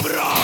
Добро!